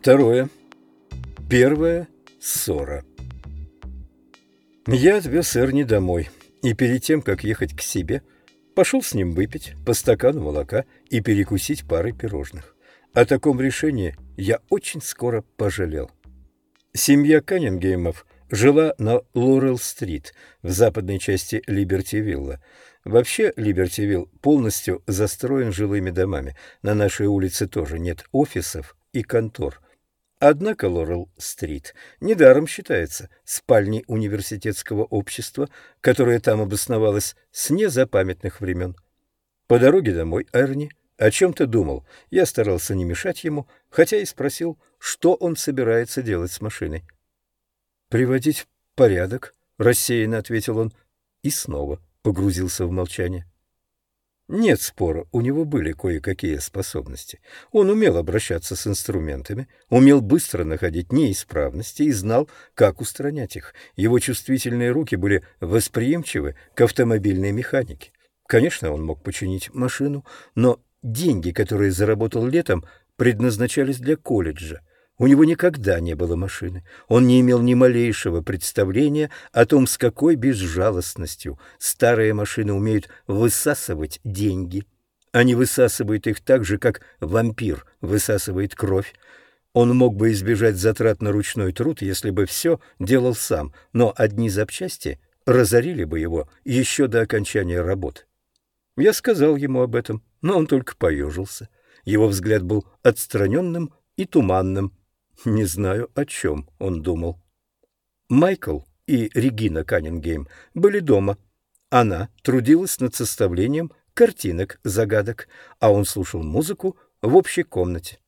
Второе. Первая ссора. Я отвез Эрни домой, и перед тем, как ехать к себе, пошел с ним выпить по стакану молока и перекусить парой пирожных. О таком решении я очень скоро пожалел. Семья Каннингеймов жила на Лорел-стрит в западной части Либерти-Вилла. Вообще Либерти-Вилл полностью застроен жилыми домами. На нашей улице тоже нет офисов и контор. Однако Лорел-стрит недаром считается спальней университетского общества, которое там обосновалось с незапамятных времен. По дороге домой Эрни о чем-то думал. Я старался не мешать ему, хотя и спросил, что он собирается делать с машиной. «Приводить в порядок», — рассеянно ответил он, и снова погрузился в молчание. Нет спора, у него были кое-какие способности. Он умел обращаться с инструментами, умел быстро находить неисправности и знал, как устранять их. Его чувствительные руки были восприимчивы к автомобильной механике. Конечно, он мог починить машину, но деньги, которые заработал летом, предназначались для колледжа. У него никогда не было машины. Он не имел ни малейшего представления о том, с какой безжалостностью старые машины умеют высасывать деньги. Они высасывают их так же, как вампир высасывает кровь. Он мог бы избежать затрат на ручной труд, если бы все делал сам, но одни запчасти разорили бы его еще до окончания работы. Я сказал ему об этом, но он только поежился. Его взгляд был отстраненным и туманным. Не знаю, о чем он думал. Майкл и Регина Каннингейм были дома. Она трудилась над составлением картинок-загадок, а он слушал музыку в общей комнате.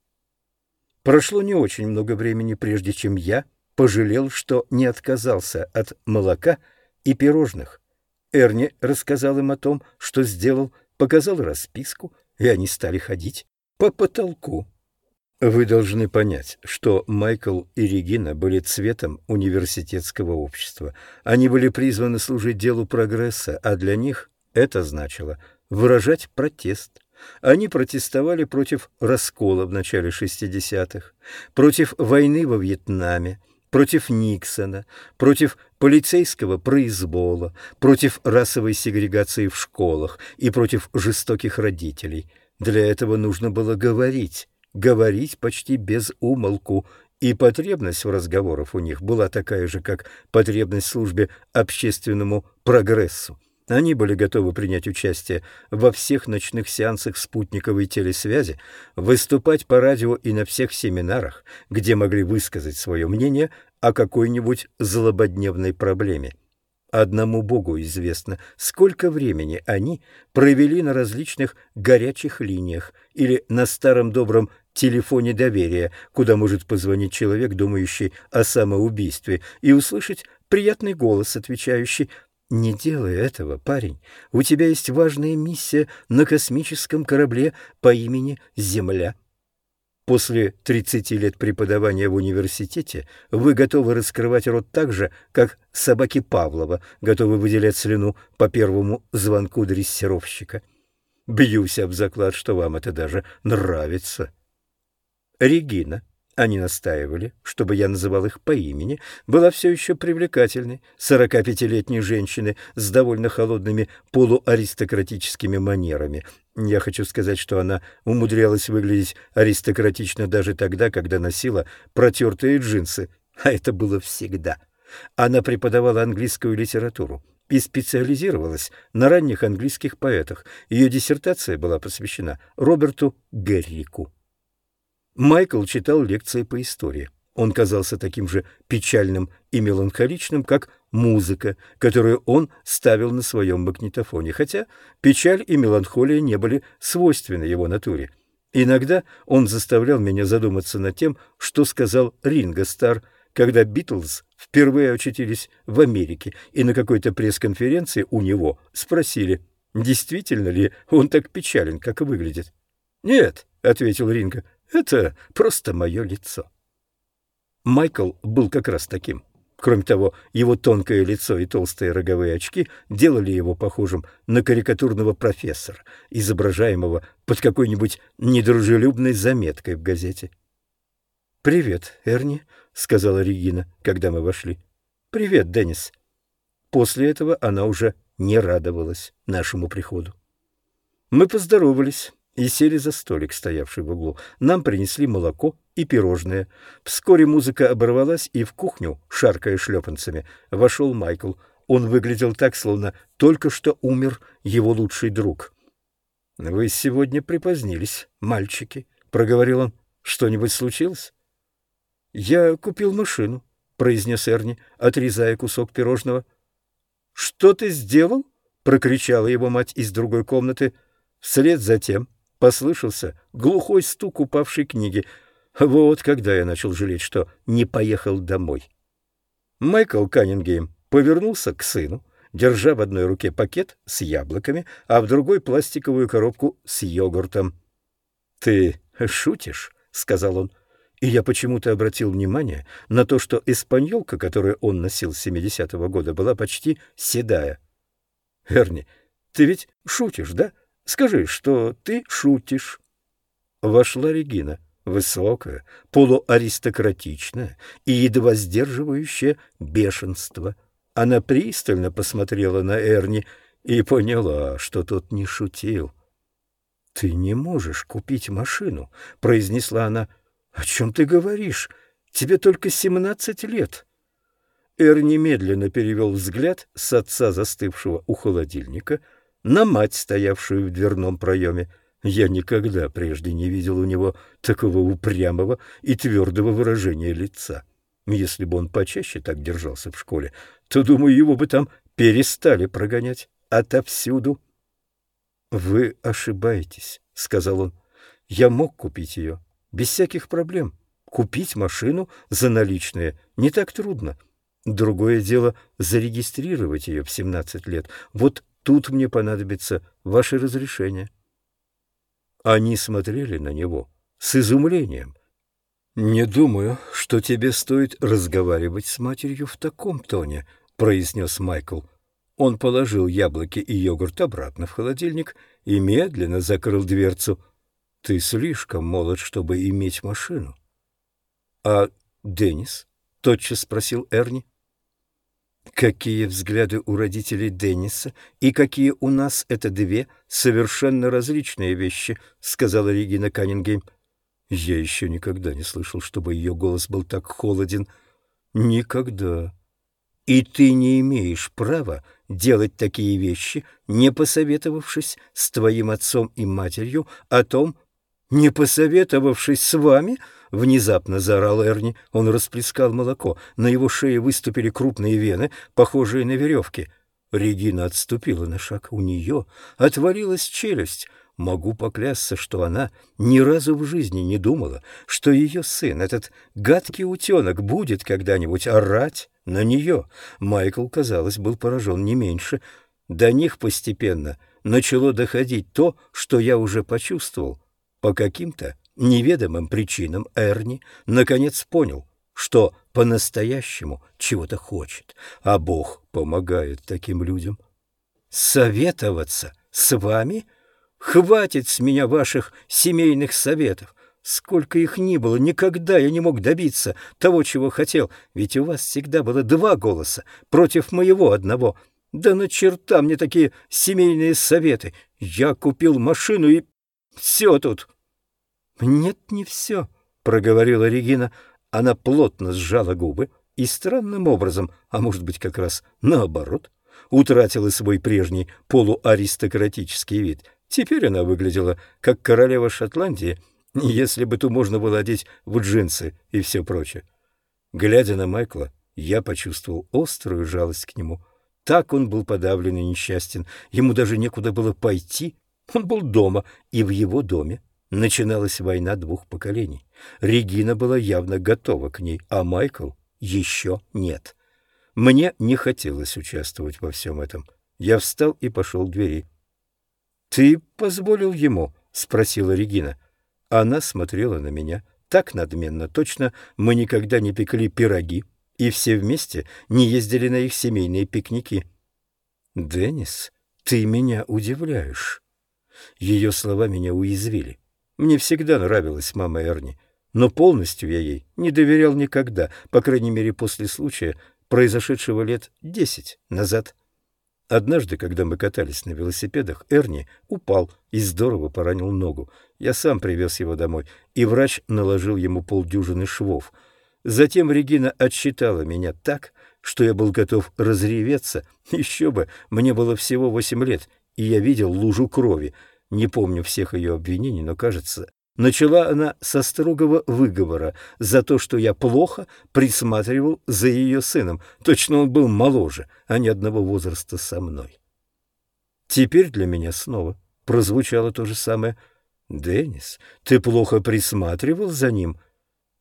Прошло не очень много времени, прежде чем я пожалел, что не отказался от молока и пирожных. Эрни рассказал им о том, что сделал, показал расписку, и они стали ходить по потолку. Вы должны понять, что Майкл и Регина были цветом университетского общества. Они были призваны служить делу прогресса, а для них это значило выражать протест. Они протестовали против раскола в начале 60-х, против войны во Вьетнаме, против Никсона, против полицейского произвола, против расовой сегрегации в школах и против жестоких родителей. Для этого нужно было говорить говорить почти без умолку, и потребность в разговорах у них была такая же, как потребность службе общественному прогрессу. Они были готовы принять участие во всех ночных сеансах спутниковой телесвязи, выступать по радио и на всех семинарах, где могли высказать свое мнение о какой-нибудь злободневной проблеме. Одному Богу известно, сколько времени они провели на различных горячих линиях или на старом добром телефоне доверия, куда может позвонить человек, думающий о самоубийстве, и услышать приятный голос, отвечающий «Не делай этого, парень. У тебя есть важная миссия на космическом корабле по имени Земля». После 30 лет преподавания в университете вы готовы раскрывать рот так же, как собаки Павлова готовы выделять слюну по первому звонку дрессировщика. Бьюсь об заклад, что вам это даже нравится. Регина, они настаивали, чтобы я называл их по имени, была все еще привлекательной, 45-летней женщиной с довольно холодными полуаристократическими манерами. Я хочу сказать, что она умудрялась выглядеть аристократично даже тогда, когда носила протертые джинсы, а это было всегда. Она преподавала английскую литературу и специализировалась на ранних английских поэтах. Ее диссертация была посвящена Роберту Геррику. Майкл читал лекции по истории. Он казался таким же печальным и меланхоличным, как музыка, которую он ставил на своем магнитофоне, хотя печаль и меланхолия не были свойственны его натуре. Иногда он заставлял меня задуматься над тем, что сказал Ринго Стар, когда Битлз впервые очутились в Америке, и на какой-то пресс-конференции у него спросили, действительно ли он так печален, как выглядит. «Нет», — ответил Ринго, это просто мое лицо. Майкл был как раз таким. Кроме того, его тонкое лицо и толстые роговые очки делали его похожим на карикатурного профессора, изображаемого под какой-нибудь недружелюбной заметкой в газете. «Привет, Эрни», — сказала Регина, когда мы вошли. «Привет, Деннис». После этого она уже не радовалась нашему приходу. Мы поздоровались и сели за столик, стоявший в углу. Нам принесли молоко и пирожные. Вскоре музыка оборвалась, и в кухню, шаркая шлепанцами, вошел Майкл. Он выглядел так, словно только что умер его лучший друг. — Вы сегодня припозднились, мальчики, — проговорил он. — Что-нибудь случилось? — Я купил машину, — произнес Эрни, отрезая кусок пирожного. — Что ты сделал? — прокричала его мать из другой комнаты. Вслед за тем послышался глухой стук упавшей книги. Вот когда я начал жалеть, что не поехал домой. Майкл Каннингейм повернулся к сыну, держа в одной руке пакет с яблоками, а в другой пластиковую коробку с йогуртом. «Ты шутишь?» — сказал он. И я почему-то обратил внимание на то, что испаньолка, которую он носил с 70-го года, была почти седая. «Эрни, ты ведь шутишь, да?» Скажи, что ты шутишь. Вошла Регина, высокая, полуаристократичная и едва сдерживающая бешенство. Она пристально посмотрела на Эрни и поняла, что тот не шутил. — Ты не можешь купить машину, — произнесла она. — О чем ты говоришь? Тебе только семнадцать лет. Эрни медленно перевел взгляд с отца, застывшего у холодильника, — на мать, стоявшую в дверном проеме. Я никогда прежде не видел у него такого упрямого и твердого выражения лица. Если бы он почаще так держался в школе, то, думаю, его бы там перестали прогонять отовсюду. — Вы ошибаетесь, — сказал он. — Я мог купить ее без всяких проблем. Купить машину за наличные не так трудно. Другое дело зарегистрировать ее в 17 лет. Вот Тут мне понадобится ваше разрешение. Они смотрели на него с изумлением. «Не думаю, что тебе стоит разговаривать с матерью в таком тоне», — произнес Майкл. Он положил яблоки и йогурт обратно в холодильник и медленно закрыл дверцу. «Ты слишком молод, чтобы иметь машину». «А Деннис?» — тотчас спросил Эрни. Какие взгляды у родителей Денниса и какие у нас — это две совершенно различные вещи, — сказала Регина Каннингейм. Я еще никогда не слышал, чтобы ее голос был так холоден. Никогда. И ты не имеешь права делать такие вещи, не посоветовавшись с твоим отцом и матерью о том, не посоветовавшись с вами — Внезапно заорал Эрни. Он расплескал молоко. На его шее выступили крупные вены, похожие на веревки. Регина отступила на шаг. У нее отворилась челюсть. Могу поклясться, что она ни разу в жизни не думала, что ее сын, этот гадкий утенок, будет когда-нибудь орать на нее. Майкл, казалось, был поражен не меньше. До них постепенно начало доходить то, что я уже почувствовал. По каким-то неведомым причинам Эрни наконец понял, что по-настоящему чего-то хочет, а Бог помогает таким людям. Советоваться с вами? Хватит с меня ваших семейных советов. Сколько их ни было, никогда я не мог добиться того, чего хотел, ведь у вас всегда было два голоса против моего одного. Да на черта мне такие семейные советы. Я купил машину и все тут. «Нет, не все», — проговорила Регина. Она плотно сжала губы и странным образом, а может быть как раз наоборот, утратила свой прежний полуаристократический вид. Теперь она выглядела как королева Шотландии, если бы ту можно было одеть в джинсы и все прочее. Глядя на Майкла, я почувствовал острую жалость к нему. Так он был подавлен и несчастен, ему даже некуда было пойти. Он был дома, и в его доме Начиналась война двух поколений. Регина была явно готова к ней, а Майкл еще нет. Мне не хотелось участвовать во всем этом. Я встал и пошел к двери. — Ты позволил ему? — спросила Регина. Она смотрела на меня так надменно, точно мы никогда не пекли пироги и все вместе не ездили на их семейные пикники. — Деннис, ты меня удивляешь. Ее слова меня уязвили. Мне всегда нравилась мама Эрни. но полностью я ей не доверял никогда, по крайней мере после случая, произошедшего лет десять назад. Однажды, когда мы катались на велосипедах, Эрни упал и здорово поранил ногу. Я сам привез его домой, и врач наложил ему полдюжины швов. Затем Регина отсчитала меня так, что я был готов разреветься. Еще бы, мне было всего восемь лет, и я видел лужу крови. Не помню всех ее обвинений, но, кажется, начала она со строгого выговора за то, что я плохо присматривал за ее сыном. Точно он был моложе, а не одного возраста со мной. Теперь для меня снова прозвучало то же самое. «Деннис, ты плохо присматривал за ним?»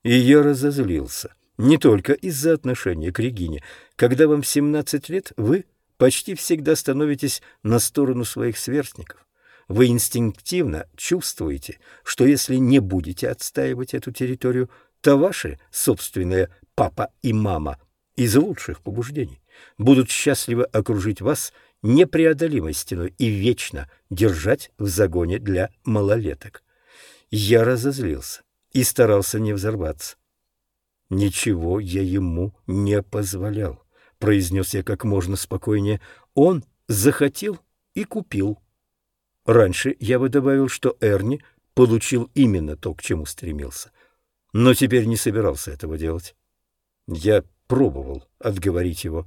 И я разозлился. Не только из-за отношения к Регине. Когда вам 17 лет, вы почти всегда становитесь на сторону своих сверстников. Вы инстинктивно чувствуете, что если не будете отстаивать эту территорию, то ваши собственные папа и мама из лучших побуждений будут счастливо окружить вас непреодолимой стеной и вечно держать в загоне для малолеток. Я разозлился и старался не взорваться. Ничего я ему не позволял, произнес я как можно спокойнее. Он захотел и купил. Раньше я бы добавил, что Эрни получил именно то, к чему стремился, но теперь не собирался этого делать. Я пробовал отговорить его.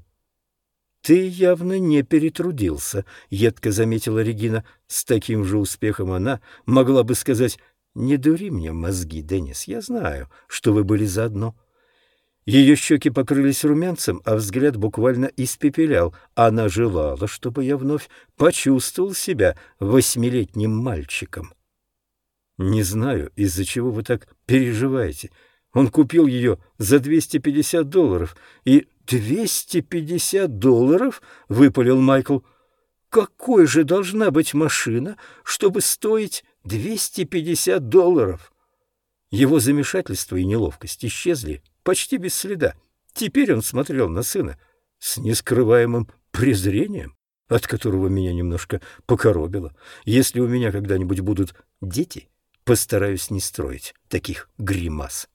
«Ты явно не перетрудился», — едко заметила Регина. С таким же успехом она могла бы сказать «Не дури мне мозги, Деннис, я знаю, что вы были заодно». Ее щеки покрылись румянцем, а взгляд буквально испепелял. Она желала, чтобы я вновь почувствовал себя восьмилетним мальчиком. «Не знаю, из-за чего вы так переживаете. Он купил ее за 250 долларов. И 250 долларов?» — выпалил Майкл. «Какой же должна быть машина, чтобы стоить 250 долларов?» Его замешательство и неловкость исчезли почти без следа. Теперь он смотрел на сына с нескрываемым презрением, от которого меня немножко покоробило. Если у меня когда-нибудь будут дети, постараюсь не строить таких гримас.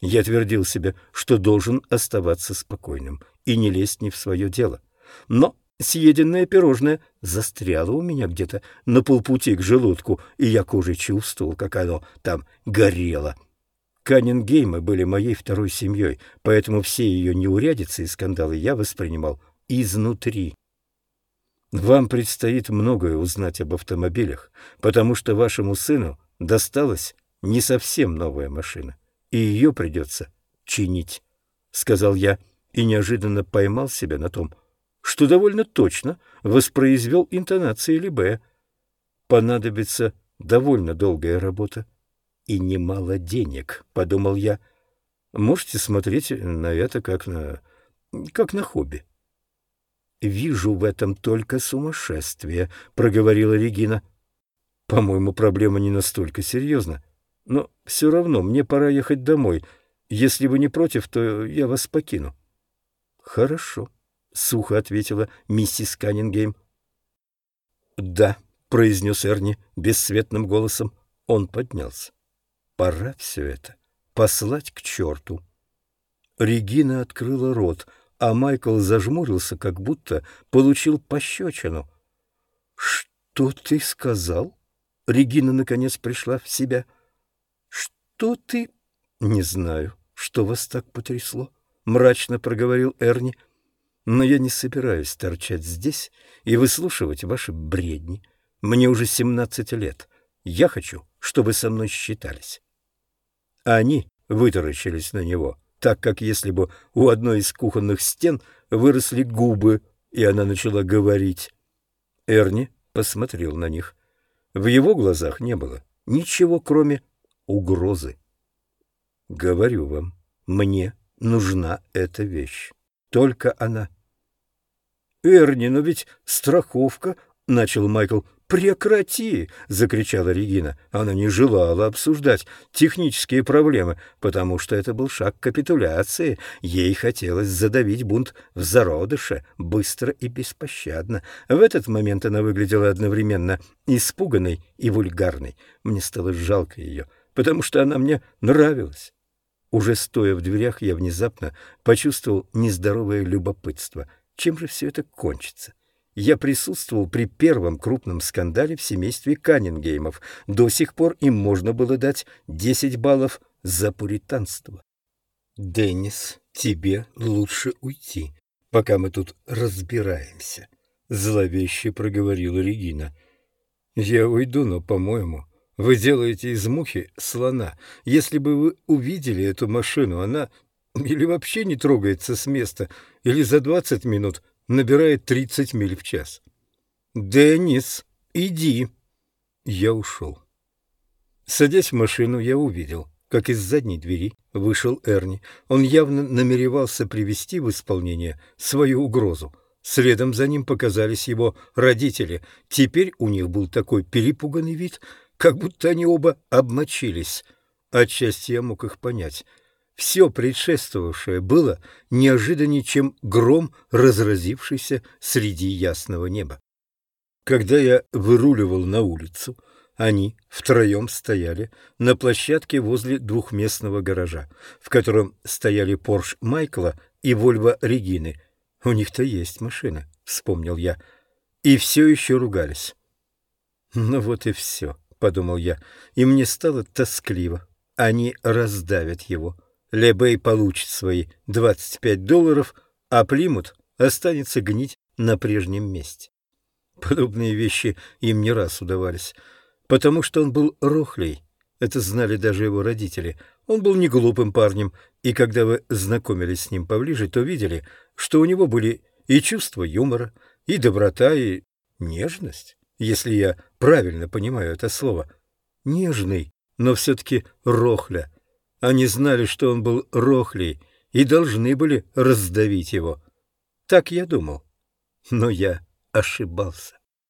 Я твердил себе, что должен оставаться спокойным и не лезть не в свое дело. Но съеденное пирожное застряло у меня где-то на полпути к желудку, и я кожей чувствовал, как оно там горело. Каннингеймы были моей второй семьей, поэтому все ее неурядицы и скандалы я воспринимал изнутри. Вам предстоит многое узнать об автомобилях, потому что вашему сыну досталась не совсем новая машина, и ее придется чинить, — сказал я, и неожиданно поймал себя на том, что довольно точно воспроизвел интонации Либе. Понадобится довольно долгая работа и немало денег, — подумал я. Можете смотреть на это как на... как на хобби. «Вижу в этом только сумасшествие», — проговорила Регина. «По-моему, проблема не настолько серьезна. Но все равно мне пора ехать домой. Если вы не против, то я вас покину». «Хорошо», — сухо ответила миссис Каннингейм. «Да», — произнес Эрни бесцветным голосом. Он поднялся. Пора все это послать к черту. Регина открыла рот, а Майкл зажмурился, как будто получил пощечину. «Что ты сказал?» Регина, наконец, пришла в себя. «Что ты...» «Не знаю, что вас так потрясло», — мрачно проговорил Эрни. «Но я не собираюсь торчать здесь и выслушивать ваши бредни. Мне уже семнадцать лет. Я хочу, чтобы со мной считались». Они вытаращились на него, так как если бы у одной из кухонных стен выросли губы, и она начала говорить. Эрни посмотрел на них. В его глазах не было ничего, кроме угрозы. «Говорю вам, мне нужна эта вещь. Только она». «Эрни, но ведь страховка...» — начал Майкл. «Прекрати!» — закричала Регина. Она не желала обсуждать технические проблемы, потому что это был шаг капитуляции. Ей хотелось задавить бунт в зародыше, быстро и беспощадно. В этот момент она выглядела одновременно испуганной и вульгарной. Мне стало жалко ее. потому что она мне нравилась. Уже стоя в дверях, я внезапно почувствовал нездоровое любопытство. Чем же все это кончится? Я присутствовал при первом крупном скандале в семействе Каннингеймов. До сих пор им можно было дать 10 баллов за пуританство. «Деннис, тебе лучше уйти, пока мы тут разбираемся», — зловеще проговорила Регина. «Я уйду, но, по-моему, вы делаете из мухи слона. Если бы вы увидели эту машину, она или вообще не трогается с места, или за двадцать минут набирает тридцать миль в час. «Деннис, иди!» Я ушел. Садясь в машину, я увидел, как из задней двери вышел Эрни. Он явно намеревался привести в исполнение свою угрозу. Следом за ним показались его родители. Теперь у них был такой перепуганный вид, как будто они оба обмочились. Отчасти я мог их понять. Все предшествовавшее было неожиданнее, чем гром, разразившийся среди ясного неба. Когда я выруливал на улицу, они втроем стояли на площадке возле двухместного гаража, в котором стояли Порш Майкла и Вольво Регины. У них-то есть машина, вспомнил я. И все еще ругались. Ну вот и все, подумал я, и мне стало тоскливо. Они раздавят его. Лебей получит свои 25 долларов, а Плимут останется гнить на прежнем месте. Подобные вещи им не раз удавались, потому что он был рохлей. Это знали даже его родители. Он был не глупым парнем, и когда вы знакомились с ним поближе, то видели, что у него были и чувство юмора, и доброта, и нежность, если я правильно понимаю это слово. Нежный, но все-таки рохля, они знали, что он был рохлей, и должны были раздавить его. Так я думал. Но я ошибался.